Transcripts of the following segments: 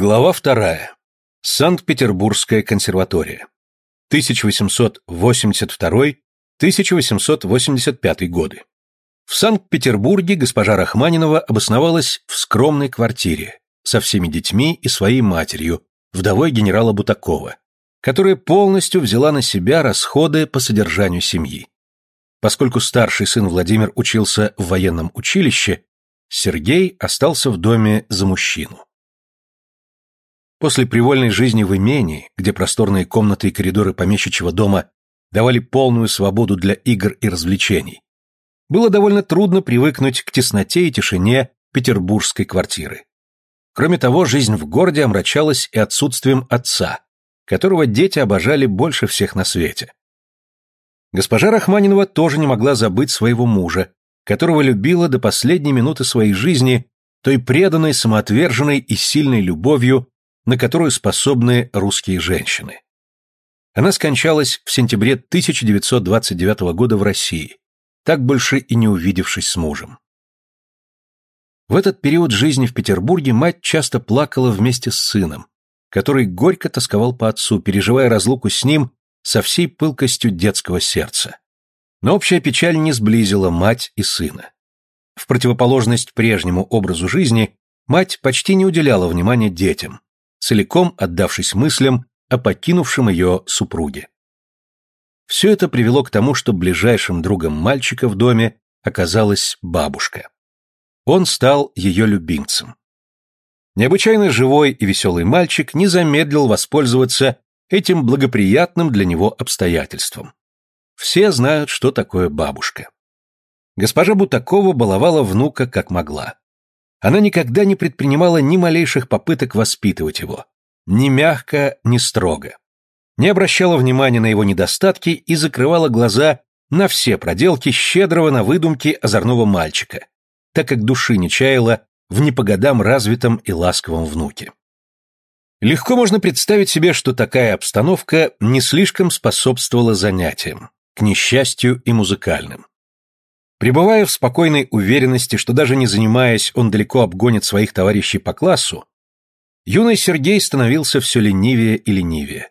Глава вторая. Санкт-Петербургская консерватория. 1882-1885 годы. В Санкт-Петербурге госпожа Рахманинова обосновалась в скромной квартире со всеми детьми и своей матерью, вдовой генерала Бутакова, которая полностью взяла на себя расходы по содержанию семьи. Поскольку старший сын Владимир учился в военном училище, Сергей остался в доме за мужчину. После привольной жизни в имении, где просторные комнаты и коридоры помещичьего дома давали полную свободу для игр и развлечений, было довольно трудно привыкнуть к тесноте и тишине петербургской квартиры. Кроме того, жизнь в городе омрачалась и отсутствием отца, которого дети обожали больше всех на свете. Госпожа Рахманинова тоже не могла забыть своего мужа, которого любила до последней минуты своей жизни той преданной, самоотверженной и сильной любовью, на которую способны русские женщины. Она скончалась в сентябре 1929 года в России, так больше и не увидевшись с мужем. В этот период жизни в Петербурге мать часто плакала вместе с сыном, который горько тосковал по отцу, переживая разлуку с ним со всей пылкостью детского сердца. Но общая печаль не сблизила мать и сына. В противоположность прежнему образу жизни, мать почти не уделяла внимания детям, целиком отдавшись мыслям о покинувшем ее супруге. Все это привело к тому, что ближайшим другом мальчика в доме оказалась бабушка. Он стал ее любимцем. Необычайно живой и веселый мальчик не замедлил воспользоваться этим благоприятным для него обстоятельством. Все знают, что такое бабушка. Госпожа Бутакова баловала внука как могла. Она никогда не предпринимала ни малейших попыток воспитывать его. Ни мягко, ни строго. Не обращала внимания на его недостатки и закрывала глаза на все проделки щедрого на выдумки озорного мальчика, так как души не чаяла в непогодам развитом и ласковом внуке. Легко можно представить себе, что такая обстановка не слишком способствовала занятиям, к несчастью и музыкальным. Пребывая в спокойной уверенности, что даже не занимаясь, он далеко обгонит своих товарищей по классу, юный Сергей становился все ленивее и ленивее.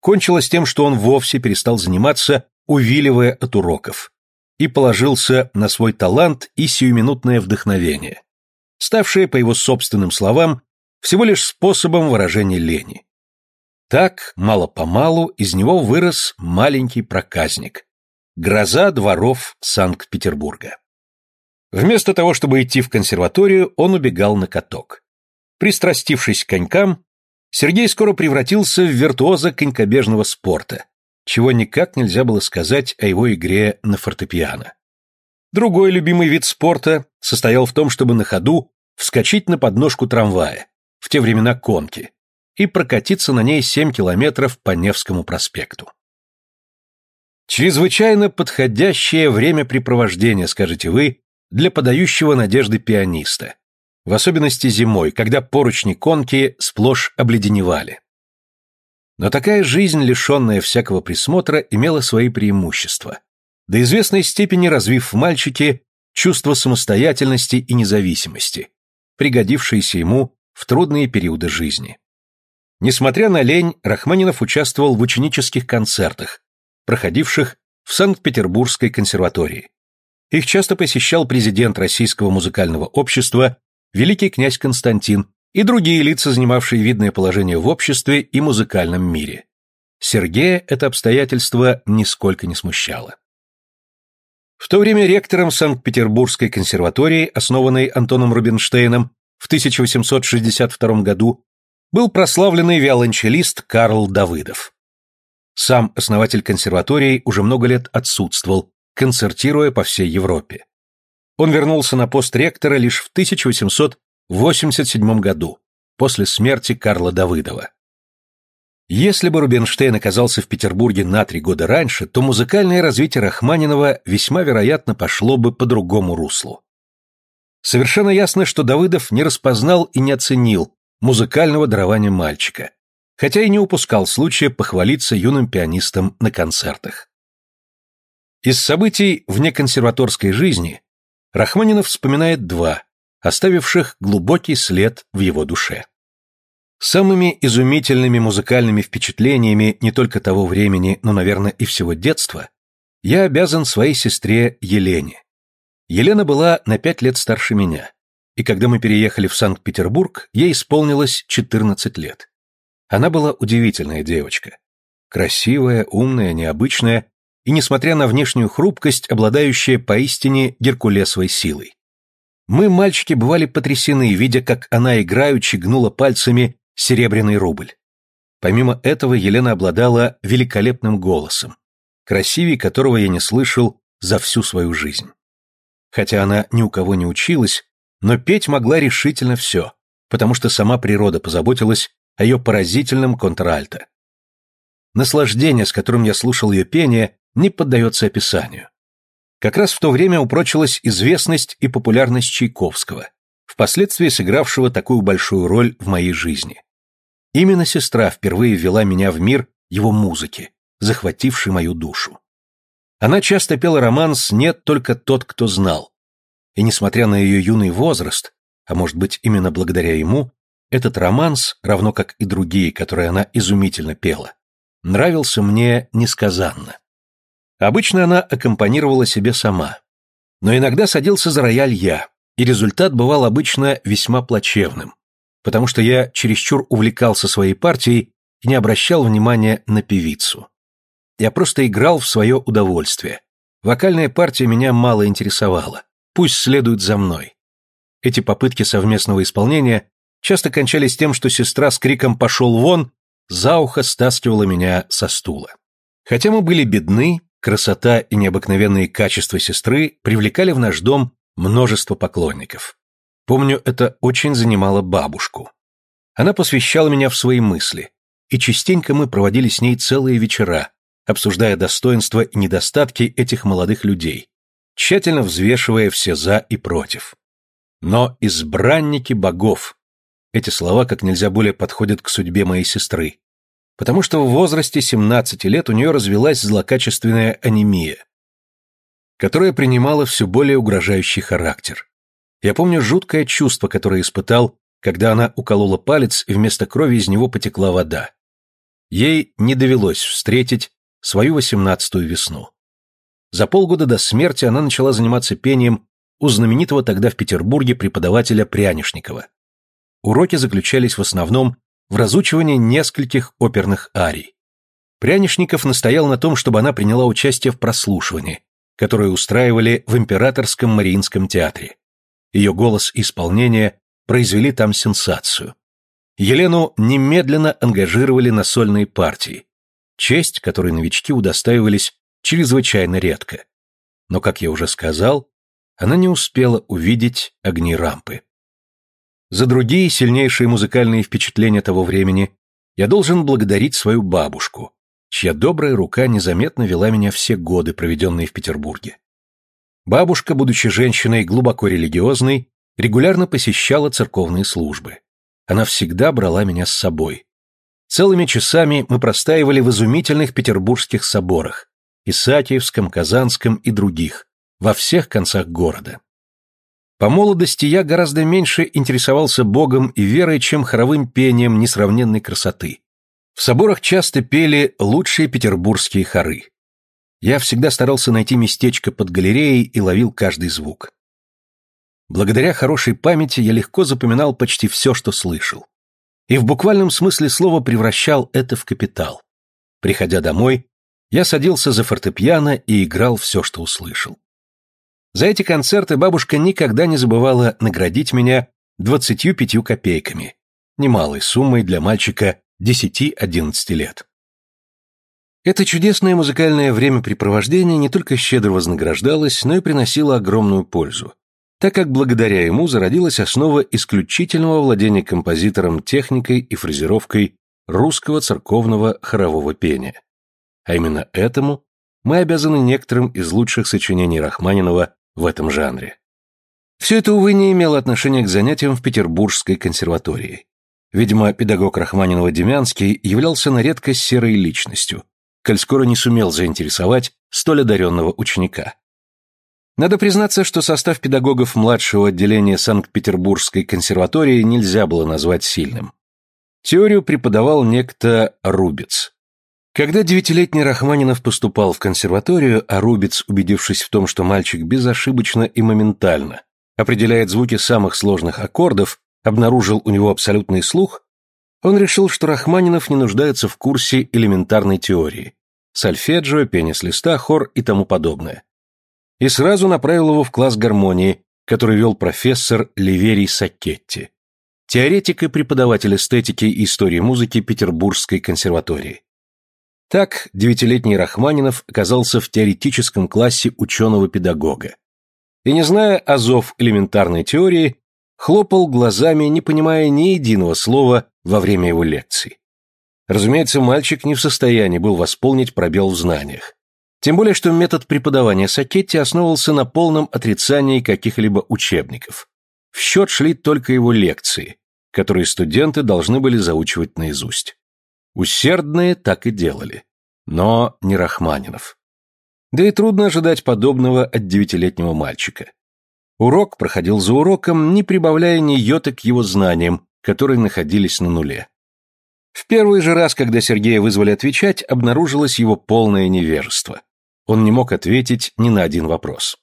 Кончилось тем, что он вовсе перестал заниматься, увиливая от уроков, и положился на свой талант и сиюминутное вдохновение, ставшее, по его собственным словам, всего лишь способом выражения лени. Так, мало-помалу, из него вырос маленький проказник, Гроза дворов Санкт-Петербурга. Вместо того, чтобы идти в консерваторию, он убегал на каток. Пристрастившись к конькам, Сергей скоро превратился в виртуоза конькобежного спорта, чего никак нельзя было сказать о его игре на фортепиано. Другой любимый вид спорта состоял в том, чтобы на ходу вскочить на подножку трамвая, в те времена конки, и прокатиться на ней 7 километров по Невскому проспекту. Чрезвычайно подходящее времяпрепровождение, скажете вы, для подающего надежды пианиста. В особенности зимой, когда поручни конки сплошь обледеневали. Но такая жизнь, лишенная всякого присмотра, имела свои преимущества. До известной степени развив в мальчике чувство самостоятельности и независимости, пригодившееся ему в трудные периоды жизни. Несмотря на лень, Рахманинов участвовал в ученических концертах, проходивших в Санкт-Петербургской консерватории. Их часто посещал президент Российского музыкального общества, великий князь Константин и другие лица, занимавшие видное положение в обществе и музыкальном мире. Сергея это обстоятельство нисколько не смущало. В то время ректором Санкт-Петербургской консерватории, основанной Антоном Рубинштейном в 1862 году, был прославленный виолончелист Карл Давыдов. Сам основатель консерватории уже много лет отсутствовал, концертируя по всей Европе. Он вернулся на пост ректора лишь в 1887 году, после смерти Карла Давыдова. Если бы Рубинштейн оказался в Петербурге на три года раньше, то музыкальное развитие Рахманинова весьма вероятно пошло бы по другому руслу. Совершенно ясно, что Давыдов не распознал и не оценил музыкального дарования мальчика, хотя и не упускал случая похвалиться юным пианистом на концертах. Из событий вне консерваторской жизни Рахманинов вспоминает два, оставивших глубокий след в его душе. Самыми изумительными музыкальными впечатлениями не только того времени, но, наверное, и всего детства, я обязан своей сестре Елене. Елена была на пять лет старше меня, и когда мы переехали в Санкт-Петербург, ей исполнилось 14 лет. Она была удивительная девочка. Красивая, умная, необычная и, несмотря на внешнюю хрупкость, обладающая поистине геркулесовой силой. Мы, мальчики, бывали потрясены, видя, как она играючи гнула пальцами серебряный рубль. Помимо этого, Елена обладала великолепным голосом, красивей которого я не слышал за всю свою жизнь. Хотя она ни у кого не училась, но петь могла решительно все, потому что сама природа позаботилась о ее поразительном контральто. Наслаждение, с которым я слушал ее пение, не поддается описанию. Как раз в то время упрочилась известность и популярность Чайковского, впоследствии сыгравшего такую большую роль в моей жизни. Именно сестра впервые ввела меня в мир его музыки, захвативший мою душу. Она часто пела романс «Нет только тот, кто знал». И несмотря на ее юный возраст, а может быть именно благодаря ему, этот романс, равно как и другие, которые она изумительно пела, нравился мне несказанно. Обычно она аккомпанировала себе сама. Но иногда садился за рояль я, и результат бывал обычно весьма плачевным, потому что я чересчур увлекался своей партией и не обращал внимания на певицу. Я просто играл в свое удовольствие. Вокальная партия меня мало интересовала. Пусть следует за мной. Эти попытки совместного исполнения часто кончались тем, что сестра с криком «пошел вон!» за ухо стаскивала меня со стула. Хотя мы были бедны, Красота и необыкновенные качества сестры привлекали в наш дом множество поклонников. Помню, это очень занимало бабушку. Она посвящала меня в свои мысли, и частенько мы проводили с ней целые вечера, обсуждая достоинства и недостатки этих молодых людей, тщательно взвешивая все «за» и «против». Но избранники богов. Эти слова как нельзя более подходят к судьбе моей сестры потому что в возрасте 17 лет у нее развилась злокачественная анемия, которая принимала все более угрожающий характер. Я помню жуткое чувство, которое испытал, когда она уколола палец, и вместо крови из него потекла вода. Ей не довелось встретить свою восемнадцатую весну. За полгода до смерти она начала заниматься пением у знаменитого тогда в Петербурге преподавателя Прянишникова. Уроки заключались в основном в разучивании нескольких оперных арий. Прянишников настоял на том, чтобы она приняла участие в прослушивании, которое устраивали в Императорском Мариинском театре. Ее голос и исполнение произвели там сенсацию. Елену немедленно ангажировали на сольные партии, честь, которой новички удостаивались чрезвычайно редко. Но, как я уже сказал, она не успела увидеть огни рампы. За другие сильнейшие музыкальные впечатления того времени я должен благодарить свою бабушку, чья добрая рука незаметно вела меня все годы, проведенные в Петербурге. Бабушка, будучи женщиной глубоко религиозной, регулярно посещала церковные службы. Она всегда брала меня с собой. Целыми часами мы простаивали в изумительных петербургских соборах, Исаакиевском, Казанском и других, во всех концах города. По молодости я гораздо меньше интересовался Богом и верой, чем хоровым пением несравненной красоты. В соборах часто пели лучшие петербургские хоры. Я всегда старался найти местечко под галереей и ловил каждый звук. Благодаря хорошей памяти я легко запоминал почти все, что слышал. И в буквальном смысле слова превращал это в капитал. Приходя домой, я садился за фортепиано и играл все, что услышал. За эти концерты бабушка никогда не забывала наградить меня двадцатью пятью копейками, немалой суммой для мальчика десяти-одиннадцати лет. Это чудесное музыкальное времяпрепровождение не только щедро вознаграждалось, но и приносило огромную пользу, так как благодаря ему зародилась основа исключительного владения композитором техникой и фразировкой русского церковного хорового пения. А именно этому мы обязаны некоторым из лучших сочинений Рахманинова в этом жанре. Все это, увы, не имело отношения к занятиям в Петербургской консерватории. Видимо, педагог Рахманинова-Демянский являлся на редкость серой личностью, коль скоро не сумел заинтересовать столь одаренного ученика. Надо признаться, что состав педагогов младшего отделения Санкт-Петербургской консерватории нельзя было назвать сильным. Теорию преподавал некто Рубец. Когда девятилетний Рахманинов поступал в консерваторию, а Рубец, убедившись в том, что мальчик безошибочно и моментально определяет звуки самых сложных аккордов, обнаружил у него абсолютный слух, он решил, что Рахманинов не нуждается в курсе элементарной теории, сольфеджио, пение с листа, хор и тому подобное. И сразу направил его в класс гармонии, который вел профессор Ливерий Сакетти, теоретик и преподаватель эстетики и истории музыки Петербургской консерватории. Так девятилетний Рахманинов оказался в теоретическом классе ученого-педагога. И не зная азов элементарной теории, хлопал глазами, не понимая ни единого слова во время его лекций. Разумеется, мальчик не в состоянии был восполнить пробел в знаниях. Тем более, что метод преподавания Сакетти основывался на полном отрицании каких-либо учебников. В счет шли только его лекции, которые студенты должны были заучивать наизусть. Усердные так и делали. Но не Рахманинов. Да и трудно ожидать подобного от девятилетнего мальчика. Урок проходил за уроком, не прибавляя ни йоты к его знаниям, которые находились на нуле. В первый же раз, когда Сергея вызвали отвечать, обнаружилось его полное невежество. Он не мог ответить ни на один вопрос.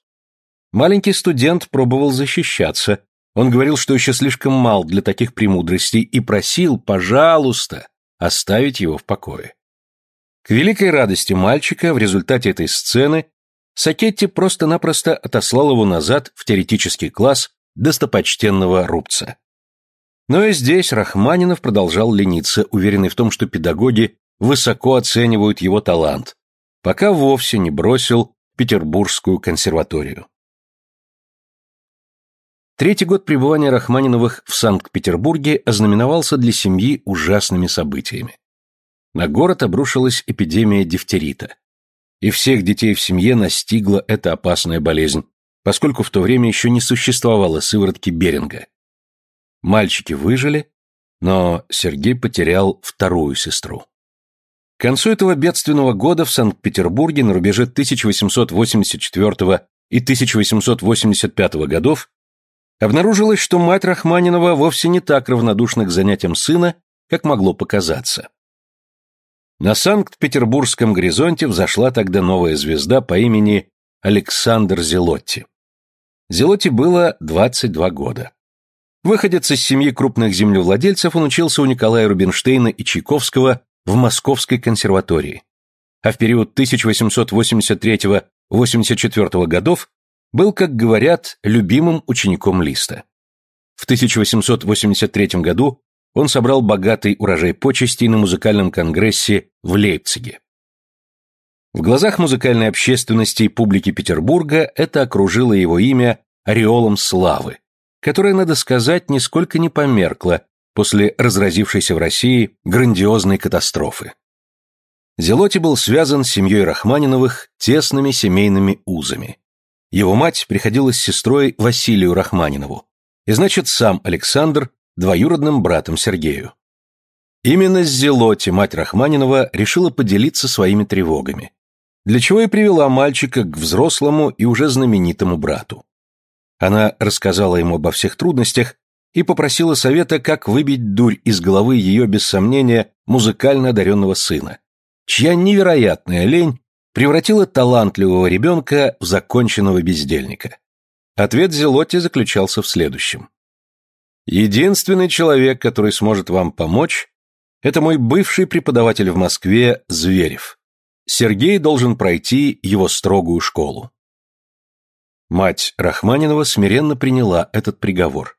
Маленький студент пробовал защищаться. Он говорил, что еще слишком мал для таких премудростей и просил, пожалуйста, оставить его в покое. К великой радости мальчика в результате этой сцены Сакетти просто-напросто отослал его назад в теоретический класс достопочтенного Рубца. Но и здесь Рахманинов продолжал лениться, уверенный в том, что педагоги высоко оценивают его талант, пока вовсе не бросил Петербургскую консерваторию. Третий год пребывания Рахманиновых в Санкт-Петербурге ознаменовался для семьи ужасными событиями. На город обрушилась эпидемия дифтерита. И всех детей в семье настигла эта опасная болезнь, поскольку в то время еще не существовало сыворотки Беринга. Мальчики выжили, но Сергей потерял вторую сестру. К концу этого бедственного года в Санкт-Петербурге на рубеже 1884 и 1885 годов обнаружилось, что мать Рахманинова вовсе не так равнодушна к занятиям сына, как могло показаться. На Санкт-Петербургском горизонте взошла тогда новая звезда по имени Александр Зелотти. Зелотти было 22 года. Выходец из семьи крупных землевладельцев, он учился у Николая Рубинштейна и Чайковского в Московской консерватории. А в период 1883-84 годов был, как говорят, любимым учеником Листа. В 1883 году он собрал богатый урожай почестей на музыкальном конгрессе в Лейпциге. В глазах музыкальной общественности и публики Петербурга это окружило его имя ореолом славы, которая, надо сказать, нисколько не померкла после разразившейся в России грандиозной катастрофы. Зелоти был связан с семьей Рахманиновых тесными семейными узами. Его мать приходилась сестрой Василию Рахманинову, и значит сам Александр двоюродным братом Сергею. Именно с Зелоти мать Рахманинова решила поделиться своими тревогами, для чего и привела мальчика к взрослому и уже знаменитому брату. Она рассказала ему обо всех трудностях и попросила совета, как выбить дурь из головы ее, без сомнения, музыкально одаренного сына, чья невероятная лень превратила талантливого ребенка в законченного бездельника. Ответ Зелотти заключался в следующем. «Единственный человек, который сможет вам помочь, это мой бывший преподаватель в Москве Зверев. Сергей должен пройти его строгую школу. Мать Рахманинова смиренно приняла этот приговор.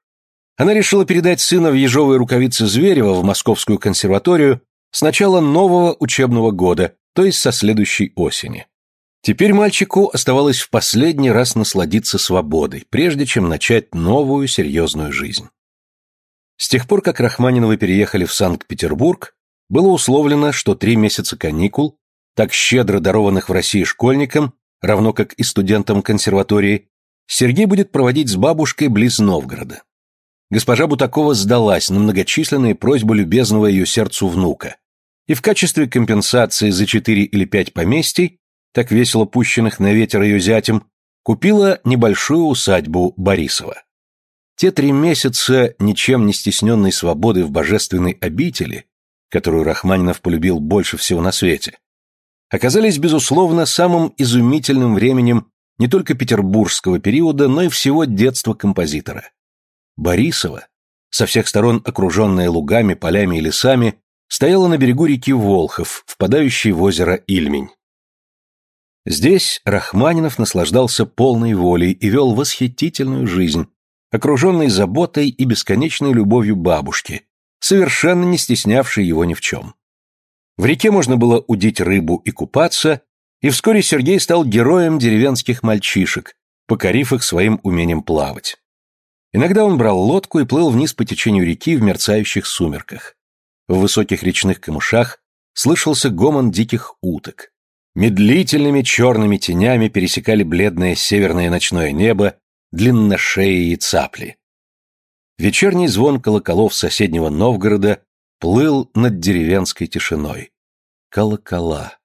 Она решила передать сына в ежовые рукавицы Зверева в Московскую консерваторию с начала нового учебного года, то есть со следующей осени. Теперь мальчику оставалось в последний раз насладиться свободой, прежде чем начать новую серьезную жизнь. С тех пор, как Рахманиновы переехали в Санкт-Петербург, было условлено, что три месяца каникул, так щедро дарованных в России школьникам, равно как и студентам консерватории, Сергей будет проводить с бабушкой близ Новгорода. Госпожа Бутакова сдалась на многочисленные просьбы любезного ее сердцу внука, и в качестве компенсации за четыре или пять поместий, так весело пущенных на ветер ее зятем, купила небольшую усадьбу Борисова. Те три месяца ничем не стесненной свободы в божественной обители, которую Рахманинов полюбил больше всего на свете, оказались, безусловно, самым изумительным временем не только петербургского периода, но и всего детства композитора. Борисова, со всех сторон окруженная лугами, полями и лесами, стояла на берегу реки Волхов, впадающей в озеро Ильмень. Здесь Рахманинов наслаждался полной волей и вел восхитительную жизнь, окруженный заботой и бесконечной любовью бабушки, совершенно не стеснявшей его ни в чем. В реке можно было удить рыбу и купаться, и вскоре Сергей стал героем деревенских мальчишек, покорив их своим умением плавать. Иногда он брал лодку и плыл вниз по течению реки в мерцающих сумерках. В высоких речных камышах слышался гомон диких уток. Медлительными черными тенями пересекали бледное северное ночное небо длинношеи и цапли. Вечерний звон колоколов соседнего Новгорода плыл над деревенской тишиной. Колокола.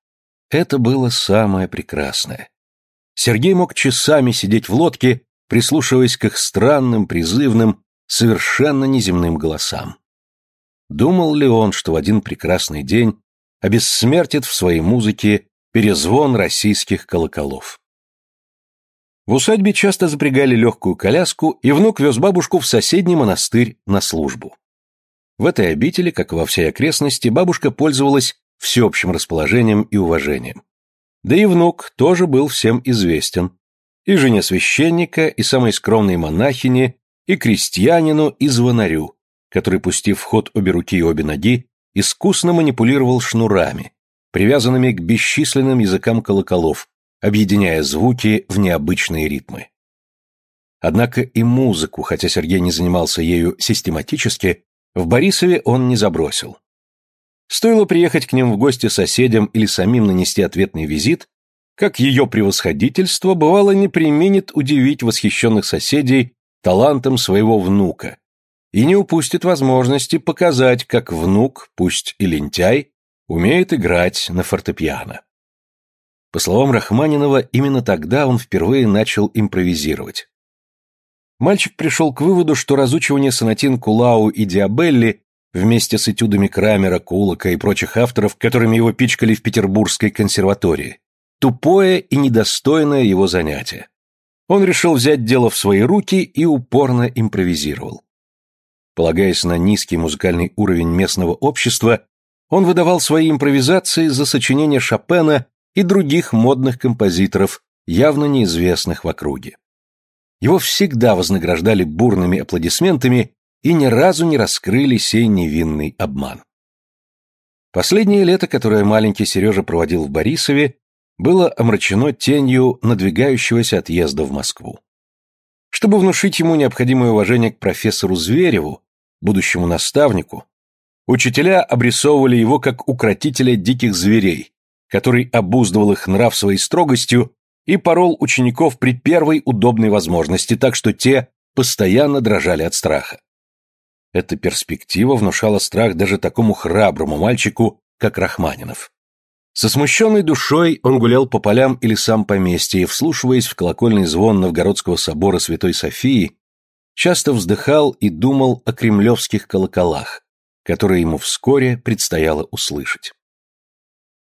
Это было самое прекрасное. Сергей мог часами сидеть в лодке, прислушиваясь к их странным, призывным, совершенно неземным голосам. Думал ли он, что в один прекрасный день обессмертит в своей музыке перезвон российских колоколов? В усадьбе часто запрягали легкую коляску, и внук вез бабушку в соседний монастырь на службу. В этой обители, как и во всей окрестности, бабушка пользовалась всеобщим расположением и уважением. Да и внук тоже был всем известен. И жене священника, и самой скромной монахине, и крестьянину, и звонарю, который, пустив в ход обе руки и обе ноги, искусно манипулировал шнурами, привязанными к бесчисленным языкам колоколов, объединяя звуки в необычные ритмы. Однако и музыку, хотя Сергей не занимался ею систематически, в Борисове он не забросил. Стоило приехать к ним в гости соседям или самим нанести ответный визит, как ее превосходительство бывало не применит удивить восхищенных соседей талантом своего внука и не упустит возможности показать, как внук, пусть и лентяй, умеет играть на фортепиано. По словам Рахманинова, именно тогда он впервые начал импровизировать. Мальчик пришел к выводу, что разучивание сонатин Кулау и Диабелли вместе с этюдами Крамера, Кулака и прочих авторов, которыми его пичкали в Петербургской консерватории, тупое и недостойное его занятие. Он решил взять дело в свои руки и упорно импровизировал. Полагаясь на низкий музыкальный уровень местного общества, он выдавал свои импровизации за сочинения Шопена и других модных композиторов, явно неизвестных в округе. Его всегда вознаграждали бурными аплодисментами и ни разу не раскрыли сей невинный обман. Последнее лето, которое маленький Сережа проводил в Борисове, было омрачено тенью надвигающегося отъезда в Москву. Чтобы внушить ему необходимое уважение к профессору Звереву, будущему наставнику, учителя обрисовывали его как укротителя диких зверей, который обуздывал их нрав своей строгостью и порол учеников при первой удобной возможности, так что те постоянно дрожали от страха. Эта перспектива внушала страх даже такому храброму мальчику, как Рахманинов. Со смущенной душой он гулял по полям и лесам поместья вслушиваясь в колокольный звон Новгородского собора Святой Софии, часто вздыхал и думал о кремлевских колоколах, которые ему вскоре предстояло услышать.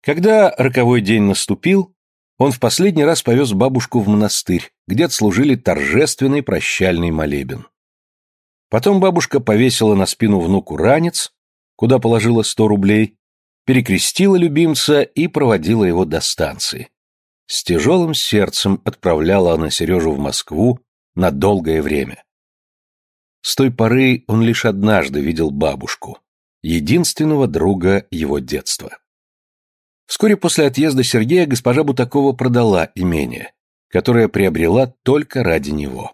Когда роковой день наступил, он в последний раз повез бабушку в монастырь, где отслужили торжественный прощальный молебен. Потом бабушка повесила на спину внуку ранец, куда положила сто рублей, перекрестила любимца и проводила его до станции. С тяжелым сердцем отправляла она Сережу в Москву на долгое время. С той поры он лишь однажды видел бабушку, единственного друга его детства. Вскоре после отъезда Сергея госпожа Бутакова продала имение, которое приобрела только ради него.